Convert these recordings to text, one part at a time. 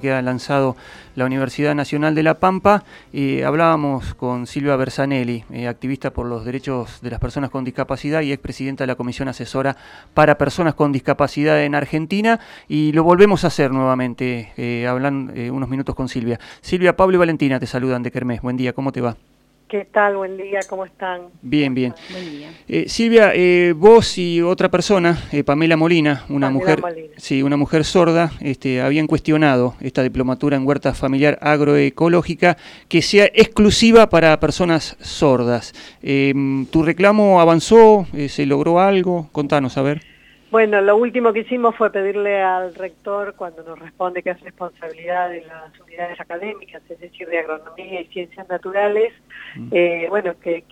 que ha lanzado la Universidad Nacional de La Pampa. hablábamos con Silvia Bersanelli, eh, activista por los derechos de las personas con discapacidad y expresidenta de la Comisión Asesora para Personas con Discapacidad en Argentina. Y lo volvemos a hacer nuevamente, eh, hablan eh, unos minutos con Silvia. Silvia, Pablo y Valentina te saludan de Kermés. Buen día, ¿cómo te va? ¿Qué tal? Buen día, ¿cómo están? Bien, bien. Eh, Silvia, eh, vos y otra persona, eh, Pamela Molina, una mujer, sí, una mujer sorda, este, habían cuestionado esta diplomatura en huerta familiar agroecológica que sea exclusiva para personas sordas. ¿Tu reclamo avanzó? ¿Se logró algo? Contanos, a ver. Bueno, lo último que hicimos fue pedirle al rector, cuando nos responde que es responsabilidad de las unidades académicas, es decir, de agronomía y ciencias naturales, mm. eh, bueno, que,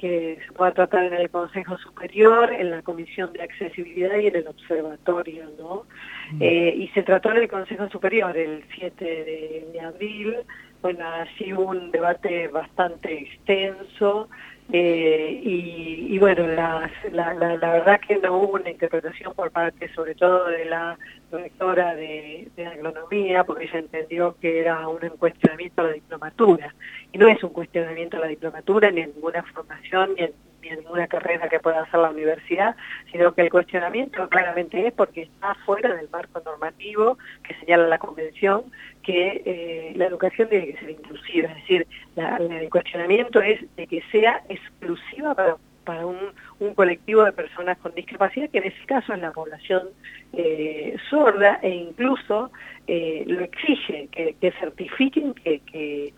se pueda tratar en el Consejo Superior, en la Comisión de Accesibilidad y en el Observatorio, ¿no? Mm. Eh, y se trató en el Consejo Superior el 7 de, abril, bueno, así un debate bastante extenso, eh, y, bueno, la, la, la, verdad que no hubo una interpretación por parte sobre todo de la rectora de, de agronomía, porque ella entendió que era un cuestionamiento a la diplomatura. Y no es un cuestionamiento a la diplomatura, ni a ninguna formación, ni, ni a ninguna carrera que pueda hacer la universidad, sino que el cuestionamiento claramente es porque está fuera del marco normativo que señala la Convención que eh, la educación tiene que ser inclusiva, es decir, el cuestionamiento es de que sea exclusiva para, para un, colectivo de personas con discapacidad, que en ese caso es la población eh, sorda, e incluso eh, lo exige, que, certifiquen que, que,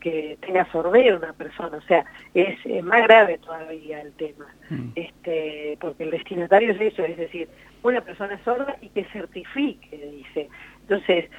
que, tenga sordera una persona, o sea, es más grave todavía el tema, mm. este porque el destinatario es eso, es decir, una persona sorda y que certifique, dice. Entonces,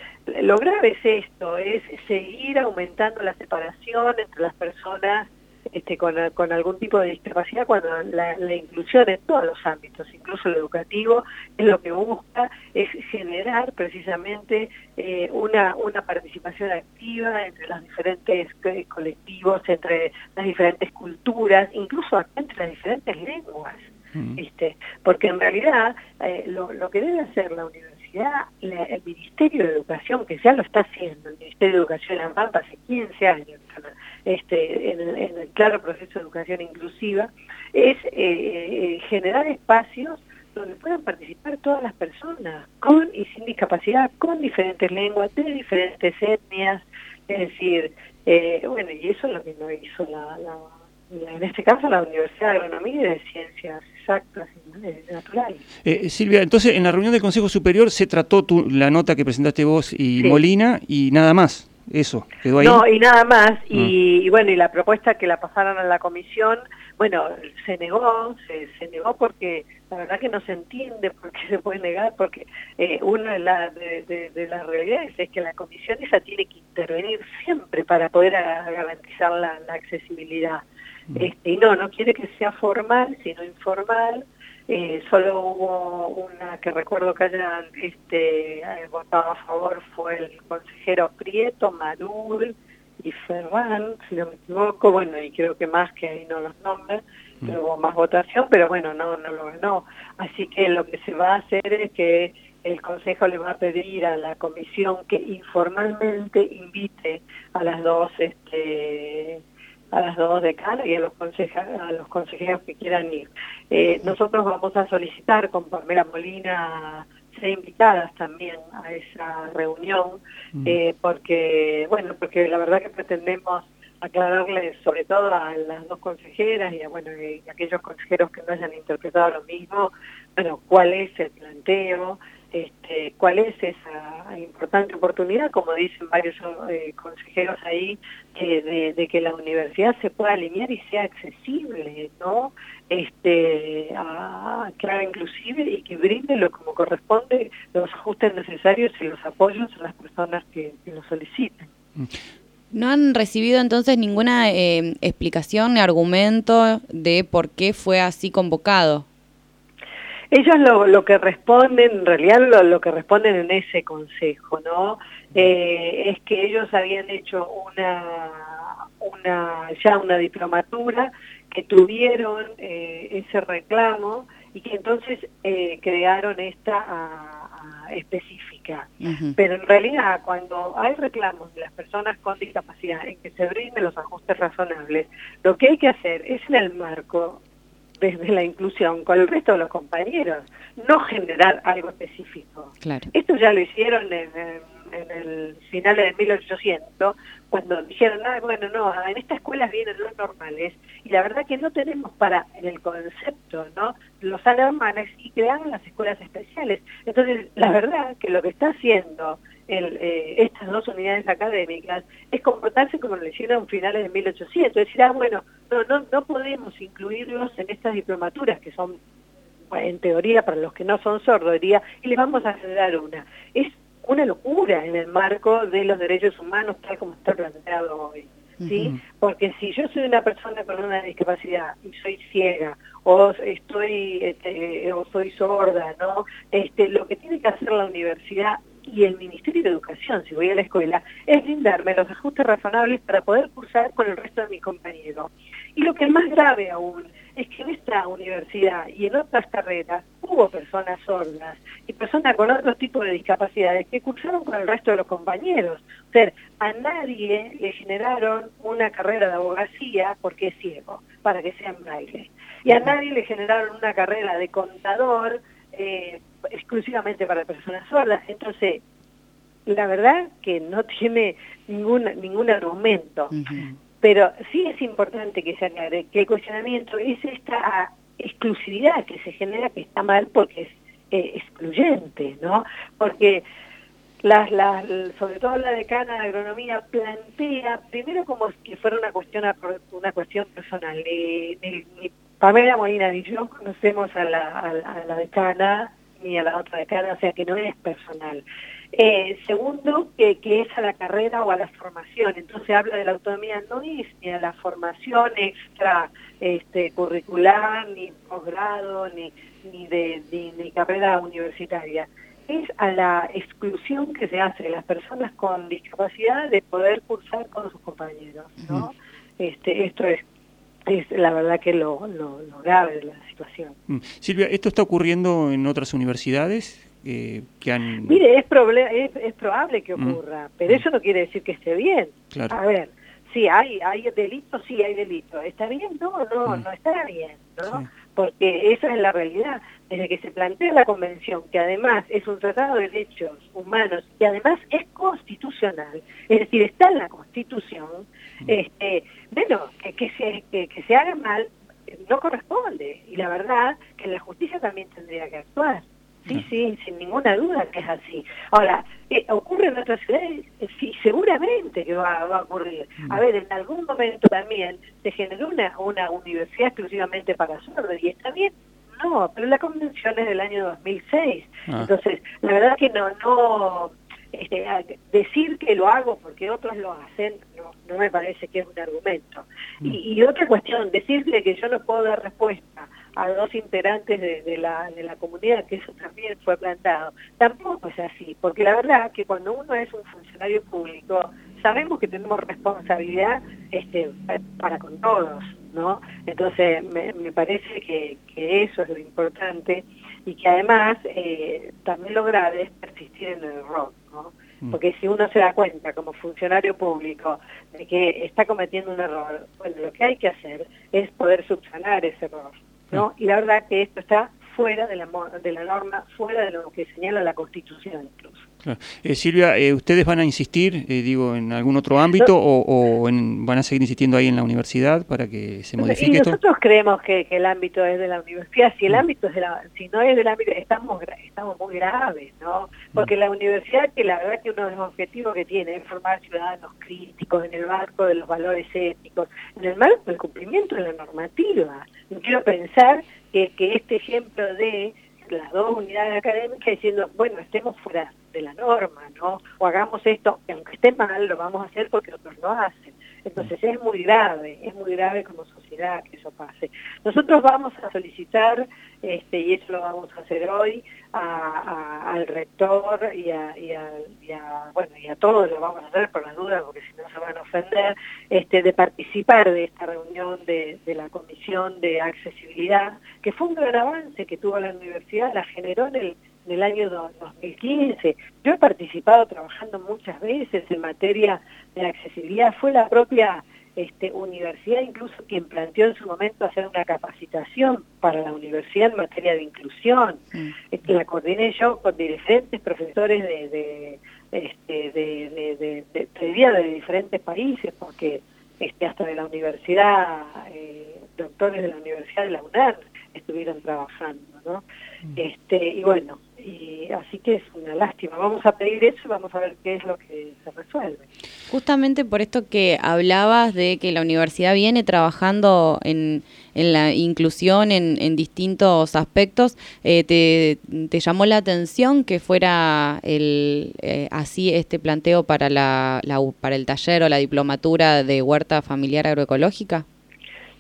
lo grave es esto, es seguir aumentando la separación entre las personas este, con, con algún tipo de discapacidad cuando la, inclusión en todos los ámbitos, incluso el educativo, es lo que busca, es generar precisamente eh, una, una participación activa entre los diferentes colectivos, entre las diferentes culturas, incluso entre las diferentes lenguas. Mm. Este, porque en realidad eh, lo, lo que debe hacer la universidad el Ministerio de Educación, que ya lo está haciendo, el Ministerio de Educación en Pampa hace 15 años, este, en, el, claro proceso de educación inclusiva, es eh, eh, generar espacios donde puedan participar todas las personas, con y sin discapacidad, con diferentes lenguas, de diferentes etnias, es decir, eh, bueno, y eso es lo que no hizo la en este caso la Universidad de Agronomía y de Ciencias Exactas y Naturales. Eh, Silvia, entonces en la reunión del Consejo Superior se trató tu, la nota que presentaste vos y Molina y nada más. Eso, quedó ahí. No, y nada más. Ah. Y, bueno, y la propuesta que la pasaron a la comisión, bueno, se negó, se, negó porque la verdad que no se entiende por qué se puede negar, porque eh, una de, la, de, las realidades es que la comisión esa tiene que intervenir siempre para poder garantizar la accesibilidad. Este, y no, no quiere que sea formal, sino informal. Eh, solo hubo una que recuerdo que hayan este, votado a favor fue el consejero Prieto, Madul y Ferran, si no me equivoco, bueno, y creo que más que ahí no los nombres, pero hubo más votación, pero bueno, no, no lo ganó. Así que lo que se va a hacer es que el Consejo le va a pedir a la Comisión que informalmente invite a las dos este, a las dos decanas y a los, a los consejeros que quieran ir. Eh, nosotros vamos a solicitar con Pamela Molina ser invitadas también a esa reunión, mm. eh, porque, bueno, porque la verdad que pretendemos aclararles sobre todo a las dos consejeras y a, bueno, y a aquellos consejeros que no hayan interpretado lo mismo, bueno, cuál es el planteo, este, cuál es esa importante oportunidad, como dicen varios eh, consejeros ahí, de, que la universidad se pueda alinear y sea accesible, ¿no? Este, a, clara inclusive y que brinde lo como corresponde los ajustes necesarios y los apoyos a las personas que, lo soliciten. ¿No han recibido entonces ninguna eh, explicación argumento de por qué fue así convocado? Ellos lo, lo que responden, en realidad lo, lo que responden en ese consejo, ¿no? Eh, es que ellos habían hecho una, una ya una diplomatura, que tuvieron eh, ese reclamo y que entonces eh, crearon esta específica académica. Pero en realidad, cuando hay reclamos de las personas con discapacidad en que se brinden los ajustes razonables, lo que hay que hacer es en el marco desde la inclusión con el resto de los compañeros, no generar algo específico. Esto ya lo hicieron en, en, el final de 1800, cuando dijeron, ah, bueno, no, en estas escuelas vienen los normales, y la verdad que no tenemos para, en el concepto, ¿no?, los anormales y crearon las escuelas especiales. Entonces, la verdad que lo que está haciendo el, eh, estas dos unidades académicas es comportarse como lo hicieron finales de 1800, es decir, ah, bueno, no, no, no podemos incluirlos en estas diplomaturas que son, en teoría, para los que no son sordos, diría, y les vamos a generar una. Es una locura en el marco de los derechos humanos tal como está planteado hoy. ¿sí? Porque si yo soy una persona con una discapacidad y soy ciega o estoy este, o soy sorda, ¿no? Este, lo que tiene que hacer la universidad y el Ministerio de Educación, si voy a la escuela, es brindarme los ajustes razonables para poder cursar con el resto de mis compañeros. Y lo que es más grave aún es que en esta universidad y en otras carreras hubo personas sordas y personas con otros tipos de discapacidades que cursaron con el resto de los compañeros. O sea, a nadie le generaron una carrera de abogacía porque es ciego, para que sea en braille. Y a nadie le generaron una carrera de contador eh, exclusivamente para personas sordas. Entonces, la verdad que no tiene ningún, ningún argumento. Pero sí es importante que se aclare que el cuestionamiento es esta exclusividad que se genera que está mal porque es eh, excluyente, ¿no? Porque las, las, sobre todo la decana de agronomía plantea primero como que fuera una cuestión una cuestión personal. Ni, Pamela Molina ni yo conocemos a la, a la decana ni a la otra decana, o sea que no es personal. Eh, segundo, que, que, es a la carrera o a la formación. Entonces habla de la autonomía, no es ni a la formación extra este, curricular, ni posgrado, ni, ni de ni, carrera universitaria. Es a la exclusión que se hace de las personas con discapacidad de poder cursar con sus compañeros. ¿no? este, esto es es la verdad que lo, lo, lo grave de la situación. Mm. Silvia, ¿esto está ocurriendo en otras universidades? Eh, que han... Mire, es, es, es probable que mm. ocurra, pero eso no quiere decir que esté bien. A ver, sí, hay, hay delitos, sí hay delitos. ¿Está bien? No, no, mm. no está bien, ¿no? Porque esa es la realidad. Desde que se plantea la convención, que además es un tratado de derechos humanos y además es constitucional, es decir, está en la Constitución, mm. este, bueno, que, que, se, que, que se haga mal no corresponde. Y la verdad que la justicia también tendría que actuar. Sí, sí, sin ninguna duda que es así. Ahora, eh, ¿ocurre en otras ciudades? Sí, seguramente que va, a ocurrir. A mm. ver, en algún momento también se generó una, una universidad exclusivamente para sordos, y está bien, no, pero la convención es del año 2006. Ah. Entonces, la verdad que no, no, este, decir que lo hago porque otros lo hacen, no, no me parece que es un argumento. Mm. Y, y, otra cuestión, decirle que yo no puedo dar respuesta a dos integrantes de, la, de la comunidad, que eso también fue plantado. Tampoco es así, porque la verdad que cuando uno es un funcionario público, sabemos que tenemos responsabilidad este, para con todos, ¿no? Entonces, me, me parece que, que, eso es lo importante y que además eh, también lo grave es persistir en el error, ¿no? Mm. Porque si uno se da cuenta como funcionario público de que está cometiendo un error, bueno, lo que hay que hacer es poder subsanar ese error. ¿No? Y la verdad que esto está fuera de la, de la norma, fuera de lo que señala la Constitución incluso. Eh, Silvia, eh, ¿ustedes van a insistir, eh, digo, en algún otro ámbito o, van a seguir insistiendo ahí en la universidad para que se modifique y nosotros creemos que, el ámbito es de la universidad. Si el mm. ámbito es de la, si no es del ámbito, estamos estamos muy graves, ¿no? Porque mm. la universidad, que la verdad que uno de los objetivos que tiene es formar ciudadanos críticos en el marco de los valores éticos, en el marco del cumplimiento de la normativa. No quiero pensar que, que este ejemplo de las dos unidades académicas diciendo, bueno, estemos fuera de la norma, ¿no? O hagamos esto, que aunque esté mal, lo vamos a hacer porque otros lo hacen. Entonces es muy grave, es muy grave como sociedad que eso pase. Nosotros vamos a solicitar, este, y eso lo vamos a hacer hoy, al rector y a, a, bueno, y a todos lo vamos a hacer por las dudas, porque si no se van a ofender, este, de participar de esta reunión de, de la Comisión de Accesibilidad, que fue un gran avance que tuvo la universidad, la generó en el en el año 2015. Yo he participado trabajando muchas veces en materia de accesibilidad. Fue la propia este, universidad incluso quien planteó en su momento hacer una capacitación para la universidad en materia de inclusión. Mm. Este, la coordiné yo con diferentes profesores de, de, este, de, de, diferentes países, porque este, hasta de la universidad, eh, doctores de la Universidad de la UNED estuvieron trabajando, Este, y bueno, y así que es una lástima. Vamos a pedir eso y vamos a ver qué es lo que se resuelve. Justamente por esto que hablabas de que la universidad viene trabajando en, en la inclusión en, en distintos aspectos, eh, te, te, llamó la atención que fuera el, eh, así este planteo para, la, la, para el taller o la diplomatura de huerta familiar agroecológica?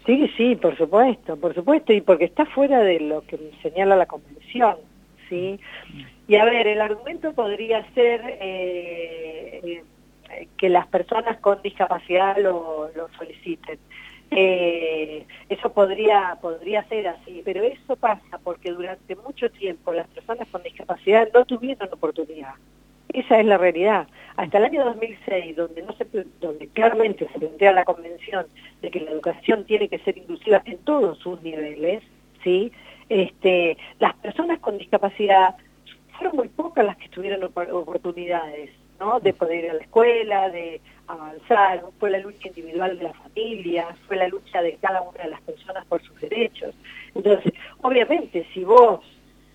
Sí, sí, por supuesto, por supuesto, y porque está fuera de lo que señala la convención. ¿sí? Y a ver, el argumento podría ser eh, eh, que las personas con discapacidad lo, soliciten. Eh, eso podría, podría ser así, pero eso pasa porque durante mucho tiempo las personas con discapacidad no tuvieron oportunidad. Esa es la realidad. Hasta el año 2006, donde, no se, donde claramente se plantea la convención de que la educación tiene que ser inclusiva en todos sus niveles, ¿sí? este, las personas con discapacidad fueron muy pocas las que tuvieron oportunidades, ¿no? De poder ir a la escuela, de avanzar, fue la lucha individual de la familia, fue la lucha de cada una de las personas por sus derechos. Entonces, obviamente, si vos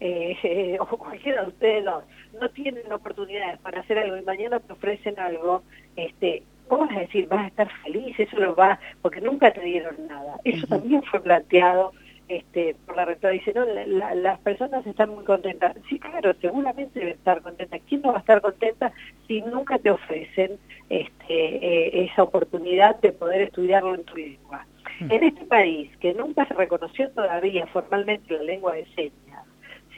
eh, o cualquiera de ustedes dos no tienen oportunidades para hacer algo y mañana te ofrecen algo, este, vos vas a decir, vas a estar feliz, eso lo va, porque nunca te dieron nada. Eso también fue planteado este, por la rectora, dice, no, las personas están muy contentas. Sí, claro, seguramente deben estar contentas. ¿Quién no va a estar contenta si nunca te ofrecen este, eh, esa oportunidad de poder estudiarlo en tu lengua? En este país, que nunca se reconoció todavía formalmente la lengua de señas,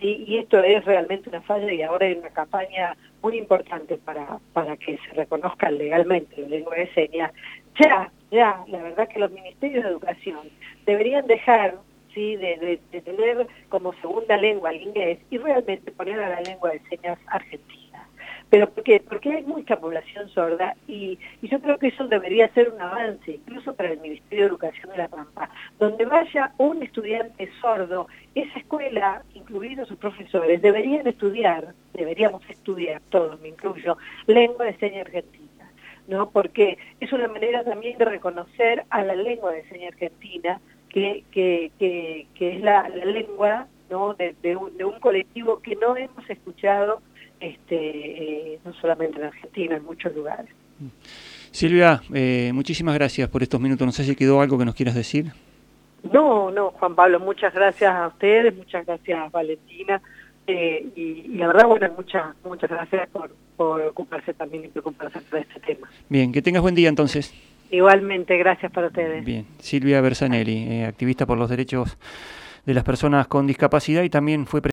¿sí? y esto es realmente una falla y ahora hay una campaña muy importante para, para que se reconozca legalmente la lengua de señas, ya, ya, la verdad que los ministerios de educación deberían dejar de, tener como segunda lengua el inglés y realmente poner a la lengua de señas argentina. ¿Pero por qué? Porque hay mucha población sorda y, yo creo que eso debería ser un avance, incluso para el Ministerio de Educación de La Pampa, donde vaya un estudiante sordo, esa escuela, incluidos sus profesores, deberían estudiar, deberíamos estudiar, todos me incluyo, lengua de señas argentina. ¿no? Porque es una manera también de reconocer a la lengua de señas argentina que, que, que, es la, lengua ¿no? De, de, un, colectivo que no hemos escuchado este, eh, no solamente en Argentina, en muchos lugares. Silvia, eh, muchísimas gracias por estos minutos. No sé si quedó algo que nos quieras decir. No, no, Juan Pablo, muchas gracias a ustedes, muchas gracias Valentina. Eh, y, la verdad, bueno, muchas muchas gracias por, por ocuparse también y preocuparse de este tema. Bien, que tengas buen día entonces. Igualmente, gracias para ustedes. Bien, Silvia Bersanelli, eh, activista por los derechos de las personas con discapacidad y también fue